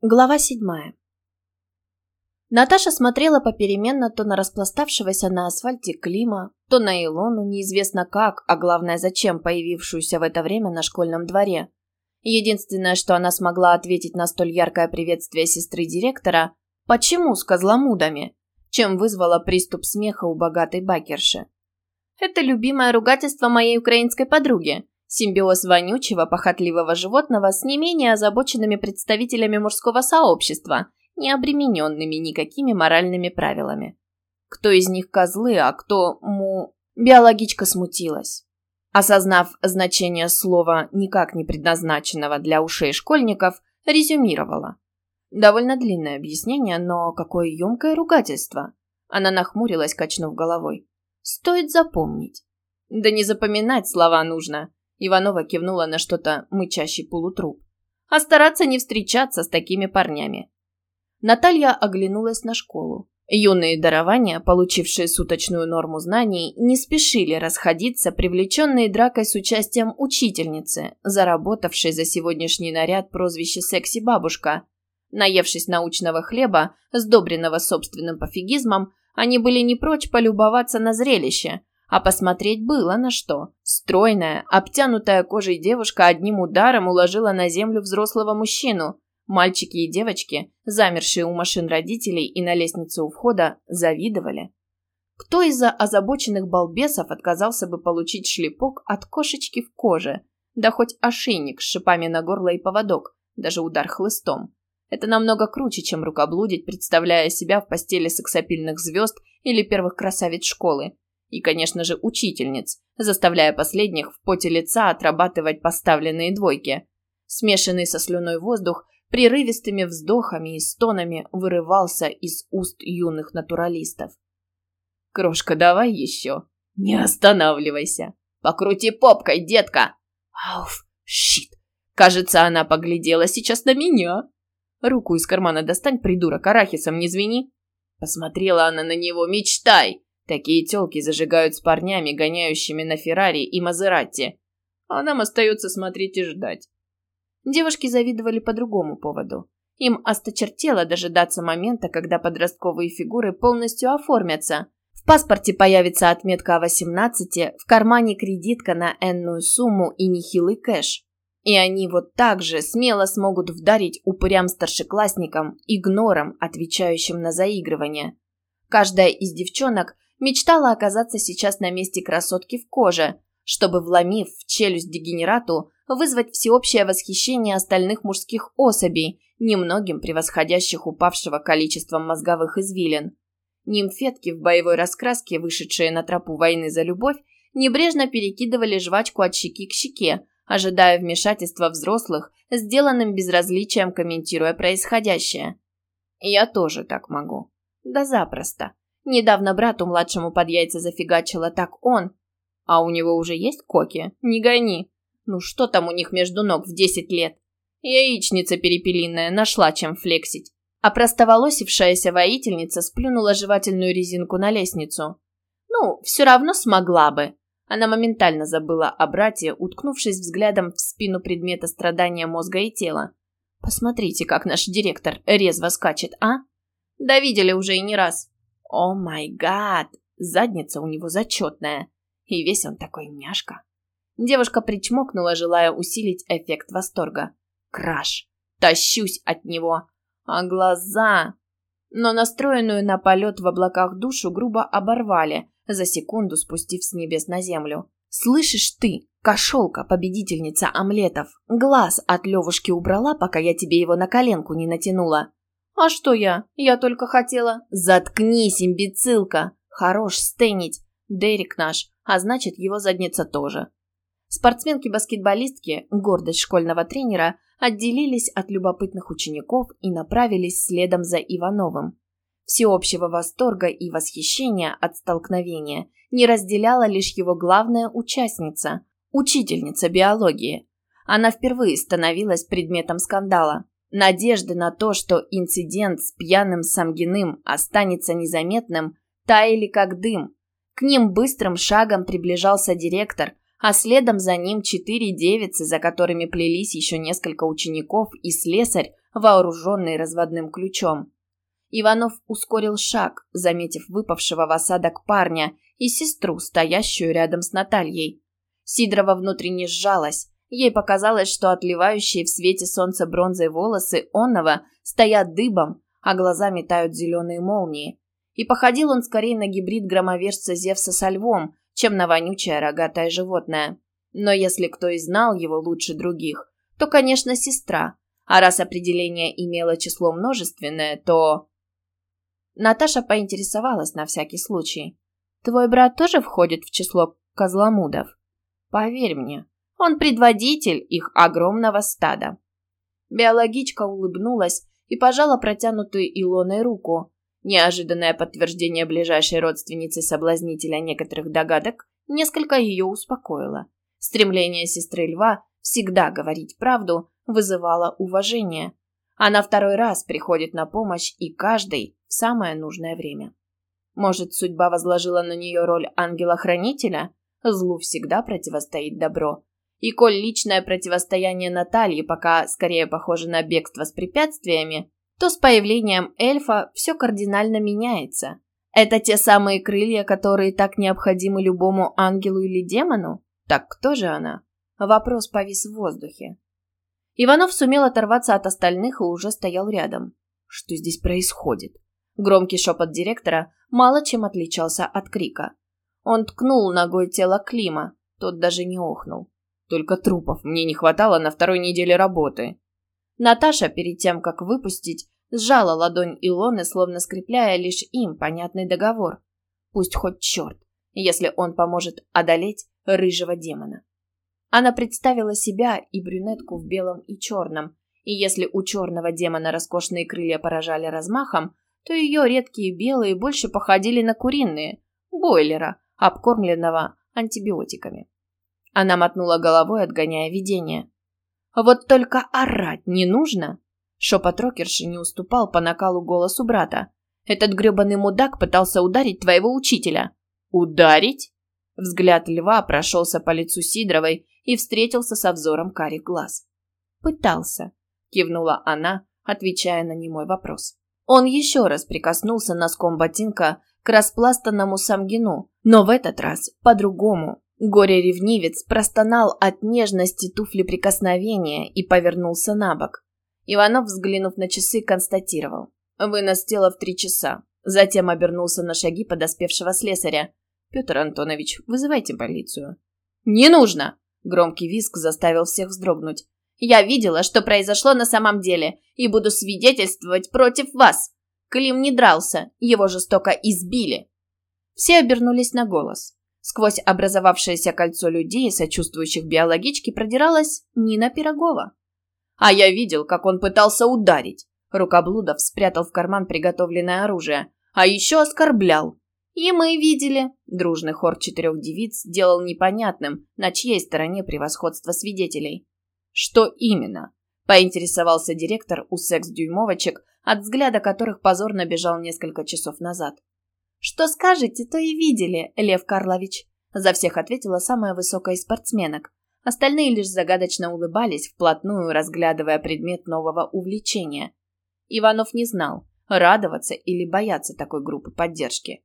Глава седьмая. Наташа смотрела попеременно то на распластавшегося на асфальте Клима, то на Илону, неизвестно как, а главное зачем появившуюся в это время на школьном дворе. Единственное, что она смогла ответить на столь яркое приветствие сестры директора «Почему с козломудами?», чем вызвала приступ смеха у богатой бакерши. «Это любимое ругательство моей украинской подруги», Симбиоз вонючего, похотливого животного с не менее озабоченными представителями мужского сообщества, не обремененными никакими моральными правилами. Кто из них козлы, а кто му... Биологичка смутилась. Осознав значение слова, никак не предназначенного для ушей школьников, резюмировала. Довольно длинное объяснение, но какое емкое ругательство. Она нахмурилась, качнув головой. Стоит запомнить. Да не запоминать слова нужно. Иванова кивнула на что-то мычащий полутруп. А стараться не встречаться с такими парнями. Наталья оглянулась на школу. Юные дарования, получившие суточную норму знаний, не спешили расходиться, привлеченные дракой с участием учительницы, заработавшей за сегодняшний наряд прозвище «секси-бабушка». Наевшись научного хлеба, сдобренного собственным пофигизмом, они были не прочь полюбоваться на зрелище, а посмотреть было на что. Стройная, обтянутая кожей девушка одним ударом уложила на землю взрослого мужчину. Мальчики и девочки, замершие у машин родителей и на лестнице у входа, завидовали. Кто из-за озабоченных балбесов отказался бы получить шлепок от кошечки в коже? Да хоть ошейник с шипами на горло и поводок, даже удар хлыстом. Это намного круче, чем рукоблудить, представляя себя в постели сексапильных звезд или первых красавиц школы и, конечно же, учительниц, заставляя последних в поте лица отрабатывать поставленные двойки. Смешанный со слюной воздух прерывистыми вздохами и стонами вырывался из уст юных натуралистов. «Крошка, давай еще. Не останавливайся. Покрути попкой, детка!» «Ауф, щит! Кажется, она поглядела сейчас на меня!» «Руку из кармана достань, придурок, арахисом не звени!» Посмотрела она на него, мечтай! Такие тёлки зажигают с парнями, гоняющими на Феррари и Мазератти. А нам остается смотреть и ждать. Девушки завидовали по другому поводу. Им осточертело дожидаться момента, когда подростковые фигуры полностью оформятся. В паспорте появится отметка о 18, в кармане кредитка на энную сумму и нехилый кэш. И они вот так же смело смогут вдарить упырям-старшеклассникам, игнором, отвечающим на заигрывание. Каждая из девчонок мечтала оказаться сейчас на месте красотки в коже, чтобы, вломив в челюсть дегенерату, вызвать всеобщее восхищение остальных мужских особей, немногим превосходящих упавшего количеством мозговых извилин. Нимфетки в боевой раскраске, вышедшие на тропу войны за любовь, небрежно перекидывали жвачку от щеки к щеке, ожидая вмешательства взрослых, сделанным безразличием комментируя происходящее. Я тоже так могу. Да запросто. Недавно брату младшему под яйца зафигачило, так он. А у него уже есть коки? Не гони. Ну что там у них между ног в десять лет? Яичница перепелиная, нашла чем флексить. А простоволосившаяся воительница сплюнула жевательную резинку на лестницу. Ну, все равно смогла бы. Она моментально забыла о брате, уткнувшись взглядом в спину предмета страдания мозга и тела. Посмотрите, как наш директор резво скачет, а? Да видели уже и не раз. О май гад! Задница у него зачетная. И весь он такой няшка. Девушка причмокнула, желая усилить эффект восторга. Краш. Тащусь от него. А глаза... Но настроенную на полет в облаках душу грубо оборвали, за секунду спустив с небес на землю. «Слышишь ты, кошелка, победительница омлетов, глаз от Левушки убрала, пока я тебе его на коленку не натянула?» «А что я? Я только хотела...» «Заткнись, имбецилка! Хорош стенить! Дерек наш, а значит, его задница тоже». Спортсменки-баскетболистки, гордость школьного тренера, отделились от любопытных учеников и направились следом за Ивановым. Всеобщего восторга и восхищения от столкновения не разделяла лишь его главная участница – учительница биологии. Она впервые становилась предметом скандала. Надежды на то, что инцидент с пьяным Самгиным останется незаметным, таяли как дым. К ним быстрым шагом приближался директор, а следом за ним четыре девицы, за которыми плелись еще несколько учеников и слесарь, вооруженный разводным ключом. Иванов ускорил шаг, заметив выпавшего в осадок парня и сестру, стоящую рядом с Натальей. Сидорова внутренне сжалась. Ей показалось, что отливающие в свете солнца бронзой волосы Онова стоят дыбом, а глаза метают зеленые молнии. И походил он скорее на гибрид громовержца Зевса со львом, чем на вонючее рогатое животное. Но если кто и знал его лучше других, то, конечно, сестра. А раз определение имело число множественное, то... Наташа поинтересовалась на всякий случай. «Твой брат тоже входит в число козломудов?» «Поверь мне, он предводитель их огромного стада». Биологичка улыбнулась и пожала протянутую Илоной руку. Неожиданное подтверждение ближайшей родственницы соблазнителя некоторых догадок несколько ее успокоило. Стремление сестры Льва всегда говорить правду вызывало уважение. Она второй раз приходит на помощь и каждый в самое нужное время. Может, судьба возложила на нее роль ангела-хранителя? Злу всегда противостоит добро. И коль личное противостояние Натальи пока скорее похоже на бегство с препятствиями, то с появлением эльфа все кардинально меняется. Это те самые крылья, которые так необходимы любому ангелу или демону? Так кто же она? Вопрос повис в воздухе. Иванов сумел оторваться от остальных и уже стоял рядом. Что здесь происходит? Громкий шепот директора мало чем отличался от крика. Он ткнул ногой тело Клима, тот даже не охнул. Только трупов мне не хватало на второй неделе работы. Наташа, перед тем, как выпустить, сжала ладонь Илоны, словно скрепляя лишь им понятный договор. Пусть хоть черт, если он поможет одолеть рыжего демона. Она представила себя и брюнетку в белом и черном, и если у черного демона роскошные крылья поражали размахом, то ее редкие белые больше походили на куриные, бойлера, обкормленного антибиотиками. Она мотнула головой, отгоняя видение. Вот только орать не нужно. Шепот рокерши не уступал по накалу голосу брата. Этот гребаный мудак пытался ударить твоего учителя. Ударить? Взгляд льва прошелся по лицу Сидоровой и встретился со взором карих глаз. «Пытался», — кивнула она, отвечая на немой вопрос. Он еще раз прикоснулся носком ботинка к распластанному самгину, но в этот раз по-другому. Горе-ревнивец простонал от нежности туфли прикосновения и повернулся на бок. Иванов, взглянув на часы, констатировал. Вынос тела в три часа. Затем обернулся на шаги подоспевшего слесаря. «Петр Антонович, вызывайте полицию». «Не нужно!» Громкий визг заставил всех вздрогнуть. «Я видела, что произошло на самом деле, и буду свидетельствовать против вас. Клим не дрался, его жестоко избили». Все обернулись на голос. Сквозь образовавшееся кольцо людей, сочувствующих биологичке, продиралась Нина Пирогова. А я видел, как он пытался ударить. Рукоблудов спрятал в карман приготовленное оружие. А еще оскорблял. И мы видели. Дружный хор четырех девиц делал непонятным, на чьей стороне превосходство свидетелей. Что именно? Поинтересовался директор у секс-дюймовочек, от взгляда которых позорно бежал несколько часов назад. «Что скажете, то и видели, Лев Карлович», — за всех ответила самая высокая из спортсменок. Остальные лишь загадочно улыбались, вплотную разглядывая предмет нового увлечения. Иванов не знал, радоваться или бояться такой группы поддержки.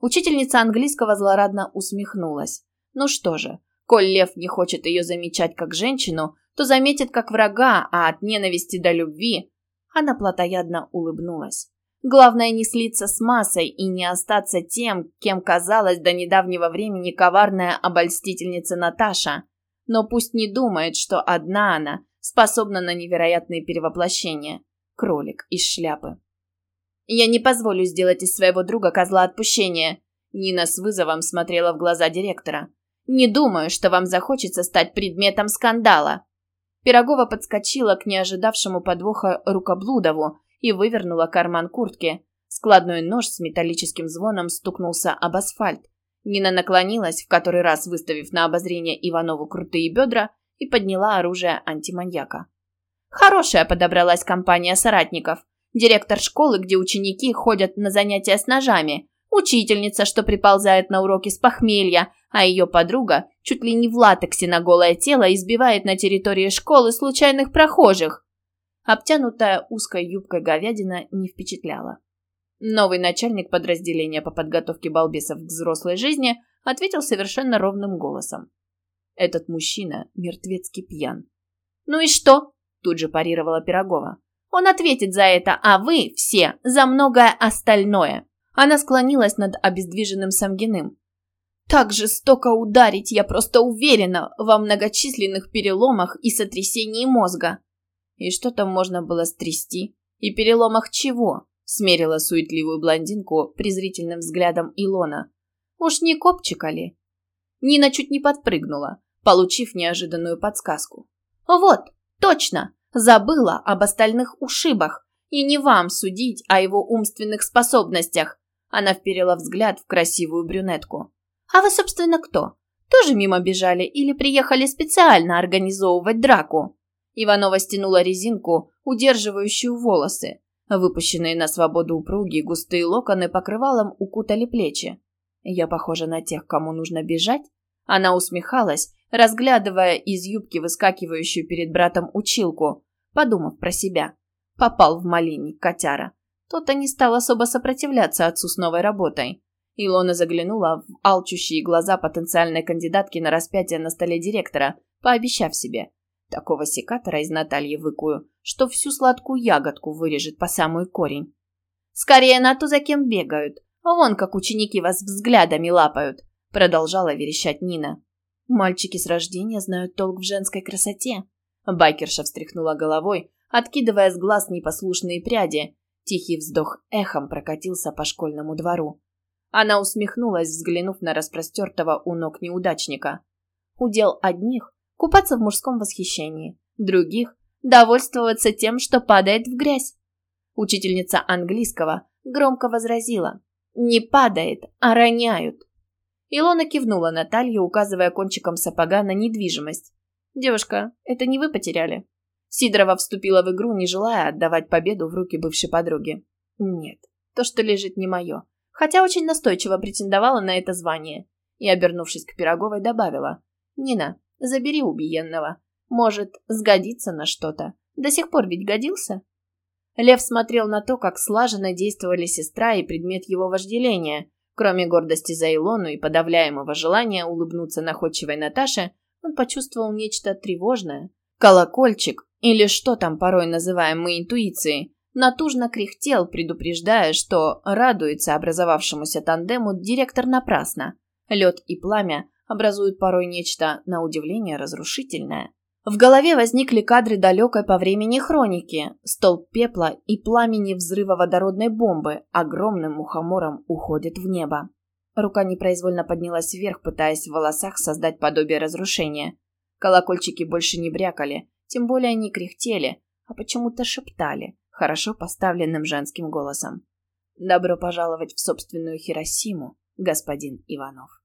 Учительница английского злорадно усмехнулась. Ну что же, коль Лев не хочет ее замечать как женщину, то заметит как врага, а от ненависти до любви... Она плотоядно улыбнулась. Главное не слиться с массой и не остаться тем, кем казалась до недавнего времени коварная обольстительница Наташа. Но пусть не думает, что одна она способна на невероятные перевоплощения. Кролик из шляпы. «Я не позволю сделать из своего друга козла отпущения», Нина с вызовом смотрела в глаза директора. «Не думаю, что вам захочется стать предметом скандала». Пирогова подскочила к неожидавшему подвоха рукоблудову и вывернула карман куртки. Складной нож с металлическим звоном стукнулся об асфальт. Нина наклонилась, в который раз выставив на обозрение Иванову крутые бедра, и подняла оружие антиманьяка. Хорошая подобралась компания соратников. Директор школы, где ученики ходят на занятия с ножами, учительница, что приползает на уроки с похмелья, а ее подруга чуть ли не в латексе на голое тело избивает на территории школы случайных прохожих. Обтянутая узкой юбкой говядина не впечатляла. Новый начальник подразделения по подготовке балбесов к взрослой жизни ответил совершенно ровным голосом. Этот мужчина мертвецки пьян. «Ну и что?» – тут же парировала Пирогова. «Он ответит за это, а вы все за многое остальное». Она склонилась над обездвиженным Самгиным. «Так жестоко ударить, я просто уверена, во многочисленных переломах и сотрясении мозга». «И что там можно было стрясти? И переломах чего?» смерила суетливую блондинку презрительным взглядом Илона. «Уж не копчика ли?» Нина чуть не подпрыгнула, получив неожиданную подсказку. «Вот, точно! Забыла об остальных ушибах. И не вам судить о его умственных способностях!» Она вперила взгляд в красивую брюнетку. «А вы, собственно, кто? Тоже мимо бежали или приехали специально организовывать драку?» Иванова стянула резинку, удерживающую волосы, Выпущенные на свободу упругие густые локоны покрывалом укутали плечи. Я похожа на тех, кому нужно бежать? Она усмехалась, разглядывая из юбки выскакивающую перед братом училку, подумав про себя. Попал в малинник котяра. Тот-то не стал особо сопротивляться отцу с новой работой. Илона заглянула в алчущие глаза потенциальной кандидатки на распятие на столе директора, пообещав себе. Такого секатора из Натальи выкую, что всю сладкую ягодку вырежет по самую корень. Скорее на то, за кем бегают. Вон как ученики вас взглядами лапают, продолжала верещать Нина. Мальчики с рождения знают толк в женской красоте. Байкерша встряхнула головой, откидывая с глаз непослушные пряди. Тихий вздох эхом прокатился по школьному двору. Она усмехнулась, взглянув на распростертого у ног неудачника. Удел одних купаться в мужском восхищении, других – довольствоваться тем, что падает в грязь. Учительница английского громко возразила «Не падает, а роняют». Илона кивнула Наталье, указывая кончиком сапога на недвижимость. «Девушка, это не вы потеряли?» Сидорова вступила в игру, не желая отдавать победу в руки бывшей подруги. «Нет, то, что лежит, не мое. Хотя очень настойчиво претендовала на это звание». И, обернувшись к Пироговой, добавила. «Нина, Забери убиенного. Может, сгодится на что-то. До сих пор ведь годился?» Лев смотрел на то, как слаженно действовали сестра и предмет его вожделения. Кроме гордости за Илону и подавляемого желания улыбнуться находчивой Наташе, он почувствовал нечто тревожное. Колокольчик, или что там порой называем мы интуицией, натужно кряхтел, предупреждая, что радуется образовавшемуся тандему директор напрасно. Лед и пламя образуют порой нечто, на удивление, разрушительное. В голове возникли кадры далекой по времени хроники. Столб пепла и пламени взрыва водородной бомбы огромным мухомором уходит в небо. Рука непроизвольно поднялась вверх, пытаясь в волосах создать подобие разрушения. Колокольчики больше не брякали, тем более не кряхтели, а почему-то шептали, хорошо поставленным женским голосом. «Добро пожаловать в собственную Хиросиму, господин Иванов».